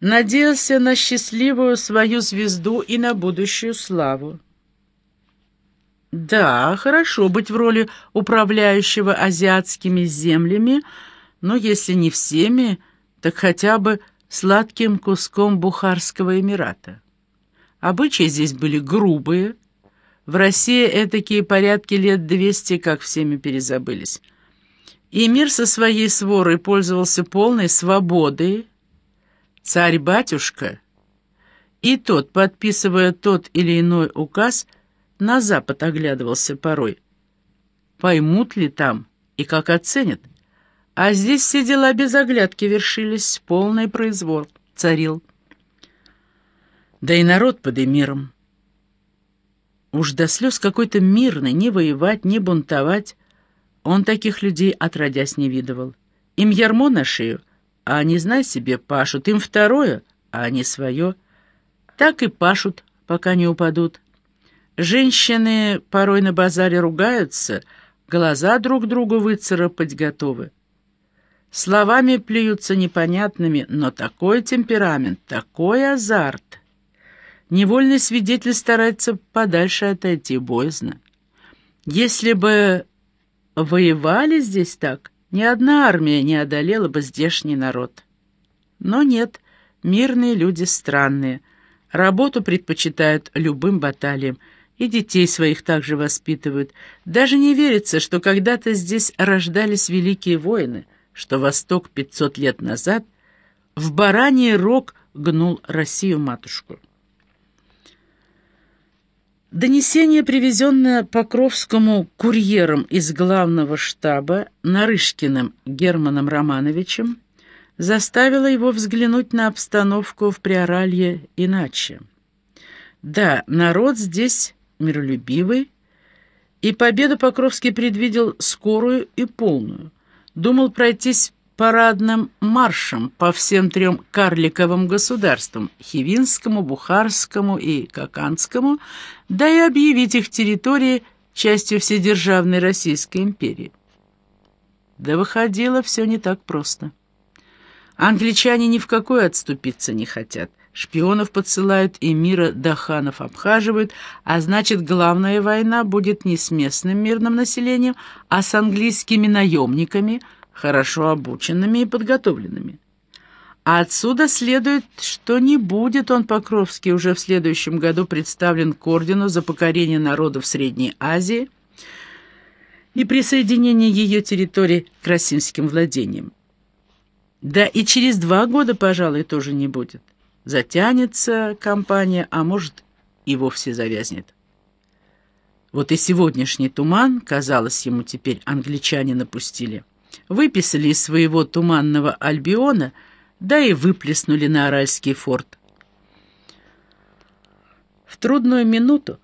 надеялся на счастливую свою звезду и на будущую славу. Да, хорошо быть в роли управляющего азиатскими землями, но если не всеми, так хотя бы сладким куском Бухарского Эмирата. Обычаи здесь были грубые. В России этакие порядки лет двести как всеми перезабылись. И мир со своей сворой пользовался полной свободой. Царь-батюшка и тот, подписывая тот или иной указ, на запад оглядывался порой. Поймут ли там и как оценят? А здесь все дела без оглядки вершились, полный произвол царил. Да и народ под эмиром. Уж до слез какой-то мирный, не воевать, не бунтовать. Он таких людей отродясь не видывал. Им ярмо на шею, а они, знай себе, пашут. Им второе, а они свое. Так и пашут, пока не упадут. Женщины порой на базаре ругаются, глаза друг другу выцарапать готовы. Словами плюются непонятными, но такой темперамент, такой азарт. Невольный свидетель старается подальше отойти, боязно. Если бы воевали здесь так, ни одна армия не одолела бы здешний народ. Но нет, мирные люди странные. Работу предпочитают любым баталиям, и детей своих также воспитывают. Даже не верится, что когда-то здесь рождались великие воины — что Восток 500 лет назад в бараний рог гнул Россию-матушку. Донесение, привезенное Покровскому курьером из главного штаба Нарышкиным Германом Романовичем, заставило его взглянуть на обстановку в Приоралье иначе. Да, народ здесь миролюбивый, и победу Покровский предвидел скорую и полную думал пройтись парадным маршем по всем трем карликовым государствам – Хивинскому, Бухарскому и Каканскому, да и объявить их территории частью Вседержавной Российской империи. Да выходило все не так просто. Англичане ни в какой отступиться не хотят. Шпионов подсылают и мира Даханов обхаживают, а значит, главная война будет не с местным мирным населением, а с английскими наемниками, хорошо обученными и подготовленными. А отсюда следует, что не будет он, Покровский, уже в следующем году представлен к ордену за покорение народов Средней Азии и присоединение ее территорий к российским владениям. Да и через два года, пожалуй, тоже не будет затянется компания, а может и вовсе завязнет. Вот и сегодняшний туман, казалось ему теперь, англичане напустили. Выписали из своего туманного Альбиона, да и выплеснули на Аральский форт. В трудную минуту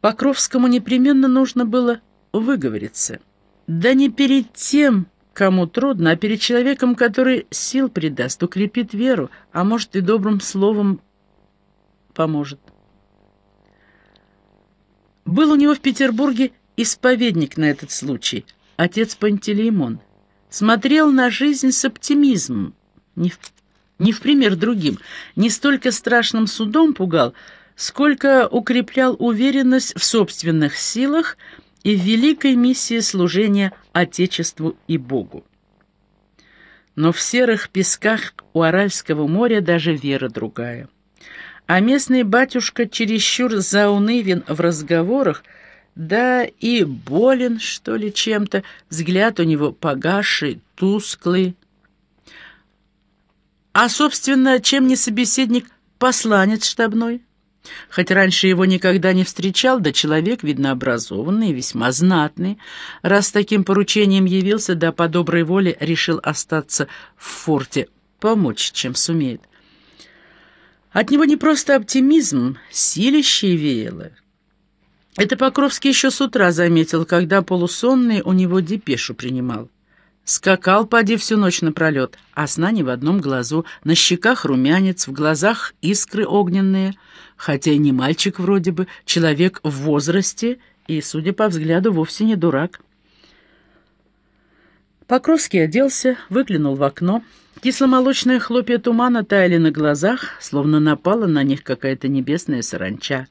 Покровскому непременно нужно было выговориться. Да не перед тем, Кому трудно, а перед человеком, который сил придаст, укрепит веру, а может и добрым словом поможет. Был у него в Петербурге исповедник на этот случай, отец Пантелеймон. Смотрел на жизнь с оптимизмом, не в, не в пример другим, не столько страшным судом пугал, сколько укреплял уверенность в собственных силах и в великой миссии служения Отечеству и Богу. Но в серых песках у Аральского моря даже вера другая. А местный батюшка чересчур заунывен в разговорах, да и болен, что ли, чем-то, взгляд у него погасший, тусклый. А, собственно, чем не собеседник, посланец штабной? Хоть раньше его никогда не встречал, да человек, видно, образованный весьма знатный. Раз таким поручением явился, да по доброй воле решил остаться в форте, помочь, чем сумеет. От него не просто оптимизм, силище веяло. Это Покровский еще с утра заметил, когда полусонный у него депешу принимал. Скакал, поди, всю ночь напролет, а сна ни в одном глазу, на щеках румянец, в глазах искры огненные, хотя и не мальчик вроде бы, человек в возрасте и, судя по взгляду, вовсе не дурак. Покровский оделся, выглянул в окно. Кисломолочные хлопья тумана таяли на глазах, словно напала на них какая-то небесная саранча.